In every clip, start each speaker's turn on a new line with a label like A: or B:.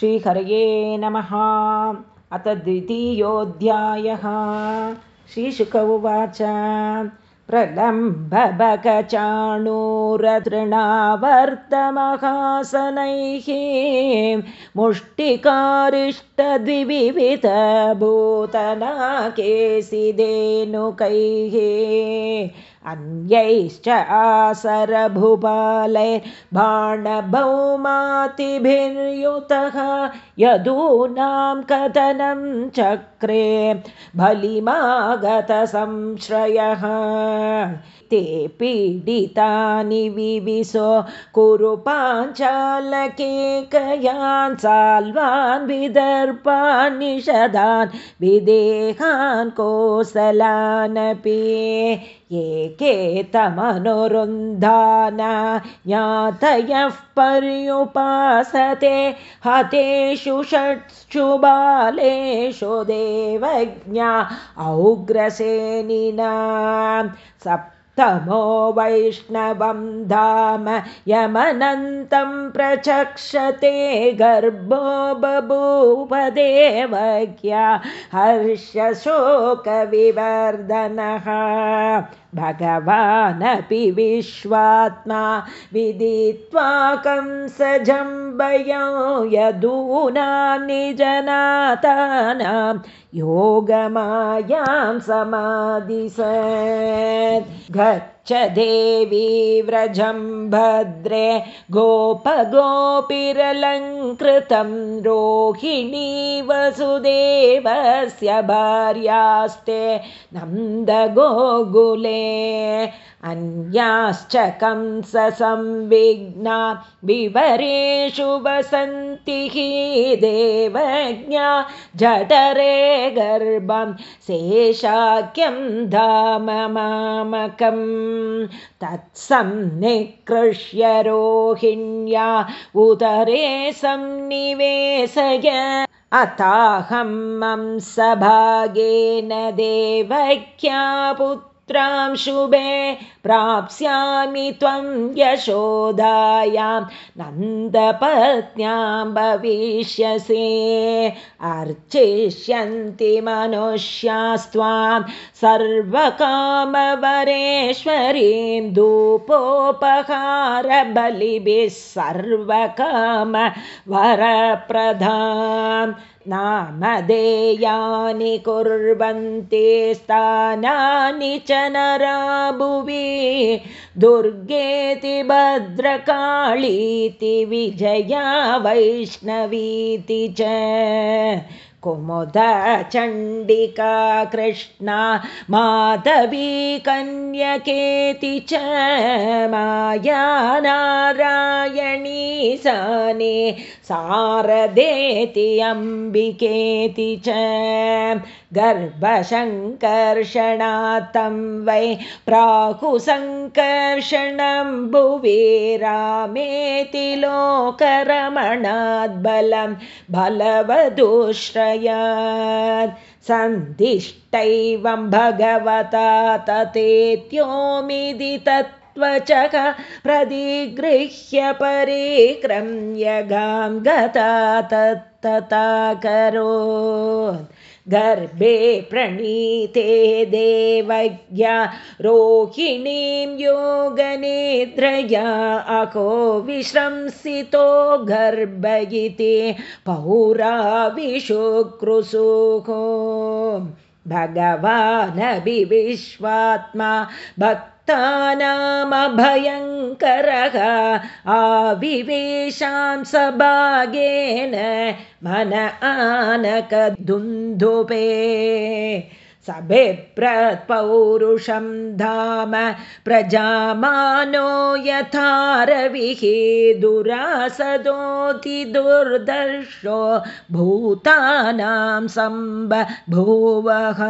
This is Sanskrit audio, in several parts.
A: श्रीहरये नमः। अथ द्वितीयोऽध्यायः। श्रीशुक उवाच। प्रलम्बबकचाणूरतृणावर्तमहासनैः मुष्टिकारिष्टद्विविधभूतनाकेशिधेनुकैः अन्यैश्च आसरभुपाले बाणभौमातिभिर्युतः यदूनां कथनं चक्रे बलिमागतसंश्रयः ते पीडितानि विविशो कुरु पाञ्चालकेकयान् साल्वान् विदर्पान् निषदान् विदेहान् कोसलानपि एकेतमनुरुन्धान ज्ञातयः पर्युपासते हतेषु षट्सु बालेषु देवज्ञा औग्रसेनिना सप् तमो वैष्णवं धाम यमनन्तं प्रचक्षते गर्भो बभूवदेवज्ञा हर्षशोकविवर्धनः। भगवानपि विश्वात्मा विदित्वा कंसजम्बयो यदूनां निजनातानां योगमायां समाधिस गच्छ देवी व्रजं भद्रे गोपगोपिरलङ्कृतं रोहिणी वसुदेवस्य भार्यास्ते नन्दगोकुले अन्याश्च कंसंविघ्ना विवरेषु वसन्ति हि देवज्ञा जठरे गर्भं शेषाख्यं धाम मामकं तत्सं निकृष्य रोहिण्या उदरे संनिवेशय अताहं मंसभागेन देवख्या पुत्रां शुभे प्राप्स्यामि त्वं यशोदायां। नन्दपत्न्यां भविष्यसि अर्चिष्यन्ति मनुष्यास्त्वां सर्वकामवरेश्वरीं धूपोपहारबलिभिः सर्वकाम वरप्रधान् नामधेयानि कुर्वन्ति स्थानानि च नराभुवि। दुर्गेति भद्रकाळीति विजया वैष्णवीति च कुमुदचण्डिका कृष्णा माधवी कन्यकेति च माया नारायणी साने सारदेति अम्बिकेति च। गर्भशङ्कर्षणात्तं वै प्राहुसङ्कर्षणं भुवि रामेति लोकरमणाद्बलं बलवदुश्रयात् सन्दिष्टैवं भगवता ततेत्योमिति तत्त्वचः प्रतिगृह्य परिक्रम्य गां गता तत्तथा करोत् गर्भे प्रणीते देवज्ञा रोहिणीं योगनेद्रया अको विश्रंसितो गर्भयिते पौराविशुक्रुसुः भगवानभिविश्वात्मा भक् नामभयङ्करः आविवेशां सभागेन मन आनकदुन्दुपे सभिप्रत्पौरुषं धाम प्रजामानो यथारविः दुरासदोति दुर्दर्शो भूतानां सम्बभूवः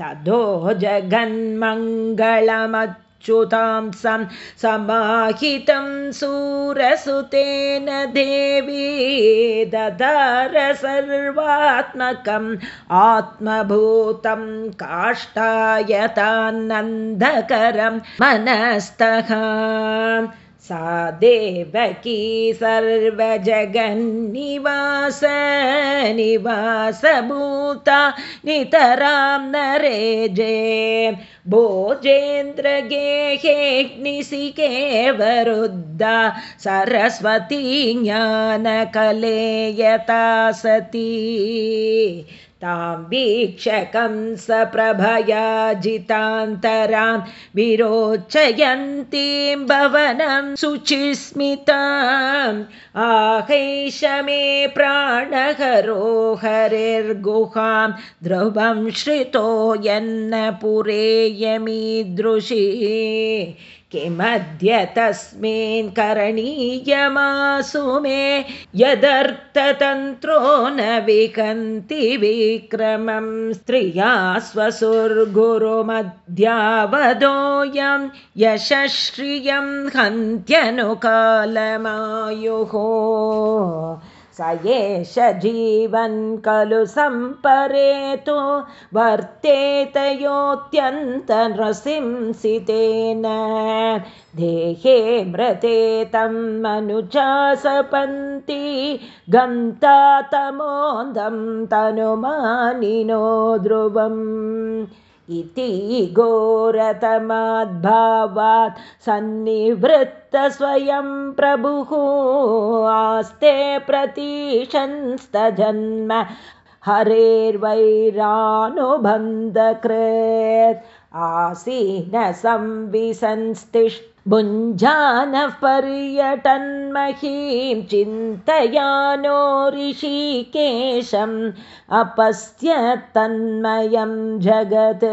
A: तदो जगन्मङ्गलमच्युतां सं समाहितं सूरसुतेन देवी ददार सर्वात्मकम् आत्मभूतं काष्ठायतान्नन्दकरं मनस्तः सा देवकी सर्वजगन्निवास निवासभूता नितरां नरेजे। भोजेन्द्रगेहेग्निसिकेवरुद्धा सरस्वती ज्ञानकलेयता सती तां वीक्षकं स प्रभया जितान्तरां विरोचयन्तीं भवनं शुचिस्मिताम् आहैष मे प्राणहरो हरिर्गुहां ध्रुवं श्रितो यन्न पुरेयमीदृशी किमद्य तस्मिन् करणीयमासु मे यदर्थतन्त्रो न विकन्ति विक्रमं स्त्रिया स्वसुर्गुरुमध्यावदोऽयं यशश्रियं हन्त्यनुकालमायुः स एष जीवन् खलु सम्परेतु वर्तेतयोऽत्यन्तनृसिंसितेन देहे मृते तं मनुचासपन्ति गन्ता तमोदं तनुमानिनो ध्रुवम् इति घोरतमाद्भावात् सन्निवृत्तस्वयं प्रभुः आस्ते प्रतीशंस्तजन्म हरेर्वैरानुबन्धकृत् आसीन संविसंस्तिष्ठ भुञ्जानः पर्यटन्महीं चिन्तयानो ऋषिकेशम् अपश्य तन्मयं जगत्।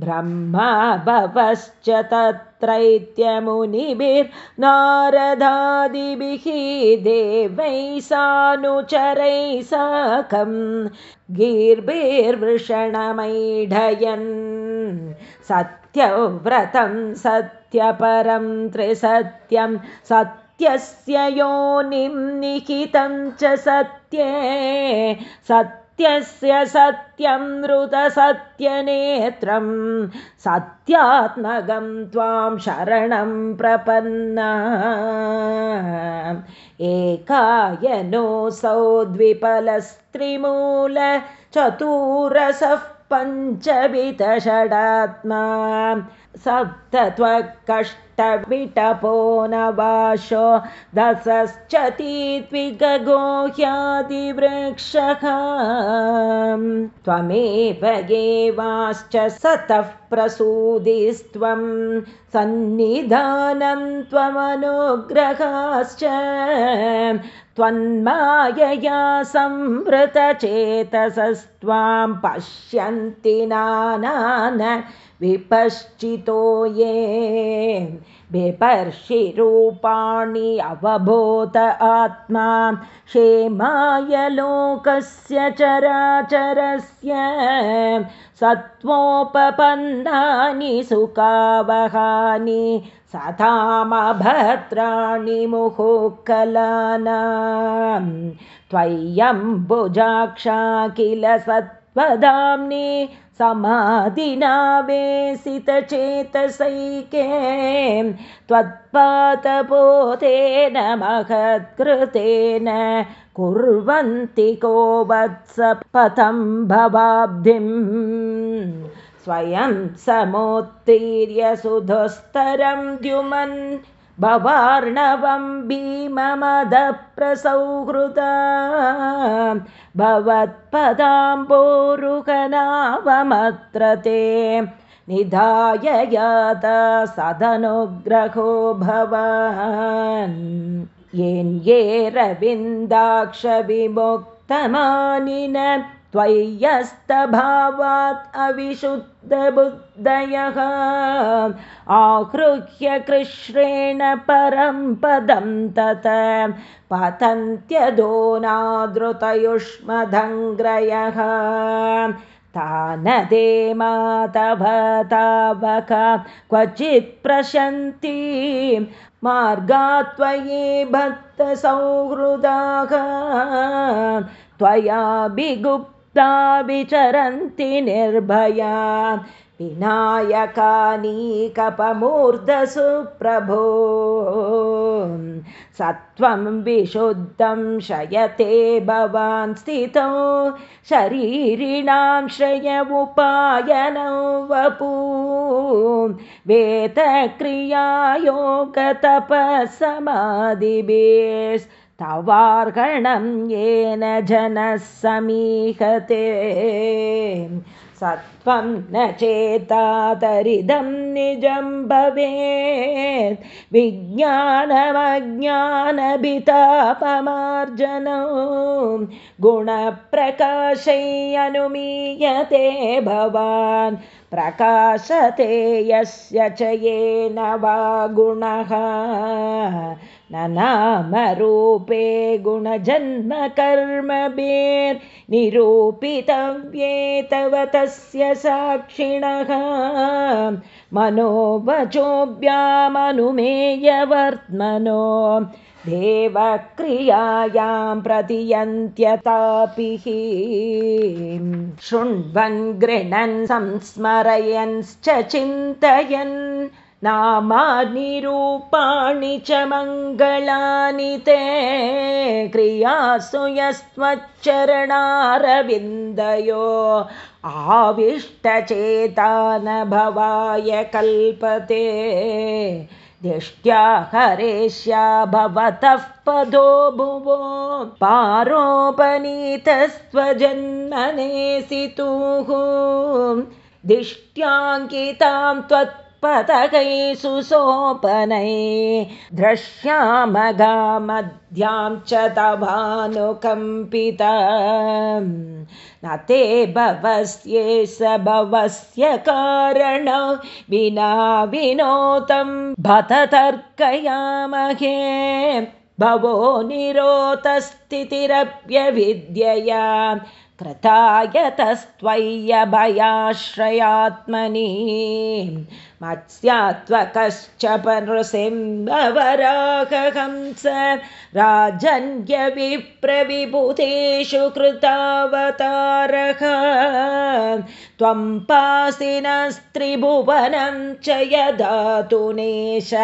A: ब्रह्मा भवश्च तत्रैत्यमुनिभिर्नारदादिभिः देवैः सानुचरैः साकं गीर्भिर्वृषणमैढयन् सत्यव्रतं सत्यपरं त्रिसत्यं सत्यस्य योनिं निहितं च सत्ये। सत्यस्य सत्यं मृतसत्यनेत्रं सत्यात्मगं त्वां शरणं प्रपन्ना। एकायनोऽसौ द्विपलस्त्रिमूल चतुरसः पञ्चवितषडात्मा सप्तत्वकष्टविटपो नवाशो दशश्चतीत्विगोह्यादिवृक्षः त्वमेव गेवाश्च सतः प्रसूदिस्त्वं। सन्निधानं त्वमनुग्रहाश्च। त्वन्मायया संवृतचेतसस्त्वां पश्यन्ति नानान विपश्चितो ये विपर्षिरूपाणि अवबोध आत्मा। क्षेमाय लोकस्य चराचरस्य सत्त्वोपपन्नानि सुखावहानि सतामभद्राणि मुहुकलानां त्वय्यम्बुजाक्षा किल सत्त्वदाम्नि समाधिनावेशितचेतसैके त्वत्पातपोतेन महत्कृतेन कुर्वन्ति को वत्सपथं भवाब्धिं स्वयं समोत्तीर्य सुधस्तरं द्युमन् भवार्णवं भीममदप्रसौहृदा भवत्पदाम्बोरुहनावमत्र ते निधाय याता सदनुग्रहो भवान्। येन्ये रविन्दाक्षविमुक्तमानिन त्वय्यस्तभावात् अविशुद्धबुद्धयः आहृह्य कृष्णेन परं पदं तत पतन्त्यदो नादृतयुष्मदङ्ग्रयः तानदे मातव तावक क्वचित् प्रशन्ति मार्गा त्वयि भक्तसौहृदाः त्वया विगुप्ता विचरन्ति निर्भया। विनायकानीकपमूर्धसुप्रभो। सत्वं विशुद्धं शयते भवान् स्थितौ। शरीरिणां श्रयमुपायनौ वपु वेदक्रियायोगतपसमाधिभिस्तवार्गणं येन जनः समीहते सत्वं न चेतातरिदं निजं भवेत्। विज्ञानमज्ञानभितापमार्जनो गुणप्रकाशै अनुमीयते भवान्। प्रकाशते यस्य च येन वा गुणः। न नामरूपे गुणजन्मकर्मभिर्निरूपितव्ये तव तस्य साक्षिणः। मनोवचोभ्यामनुमेयवर्त्मनो देवक्रियायां प्रतियन्त्यतापि शृण्वन् गृह्णन् संस्मरयन्श्च चिन्तयन् नामानिरूपाणि च मङ्गलानि ते क्रियासु यस्त्वच्चरणारविन्दयो न भवाय कल्पते। दिष्ट्या हरेष्या भवतः पदो भुवो। पारोपनीतस्त्वजन्मनेसितुः। दिष्ट्याङ्कितां त्वत् पतकै सुसोपनै द्रश्यामगामध्यां च तवानुकम्पिता न ते भवस्ये स भवस्य कारण विना विनोतं भत तर्कयामहे। भवो निरोतस्थितिरप्यविद्यया कृतायतस्त्वय्यभयाश्रयात्मनि मत्स्यात्वकश्च पनृसिंहवराहहंस राजन्यविप्रविभूतेषु कृतावतारः। त्वं पासिनस्त्रिभुवनं च यदातुनेश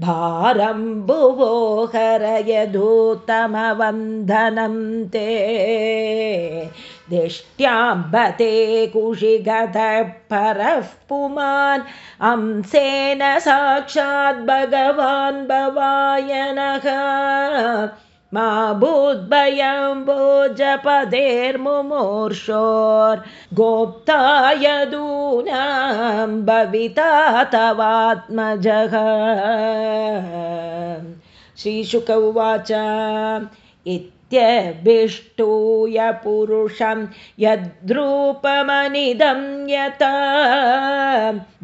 A: भारं भुवो हरयधूतमवन्दनं ते दिष्ट्याम्बते कुशिगतः परः पुमान् अंसेन साक्षात् भगवान् भवायनः। मा भूद्भयं भोजपदेर्मुमूर्षोर्गोप्ता यदूनां भविता तवात्मजः। श्रीशुक उवाच इत्यभिष्टूय पुरुषं यद्रूपमनिदं यता।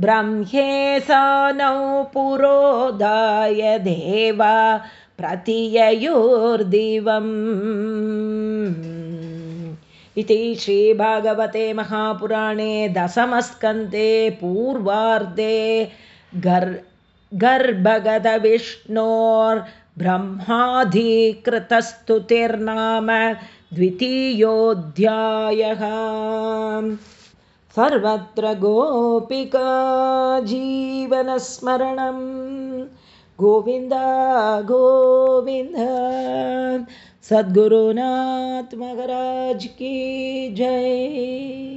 A: ब्रह्मेशानौ पुरोधाय देवा प्रतिययोर्दिवम्। इति श्रीभागवते महापुराणे दशमस्कन्ते पूर्वार्धे गर् गर्भगदविष्णोर् ब्रह्माधिकृतस्तुतिर्नाम द्वितीयोऽध्यायः। सर्वत्र गोपिका जीवनस्मरणं गोविन्द गोविन्द सद्गुरुनाथ की जय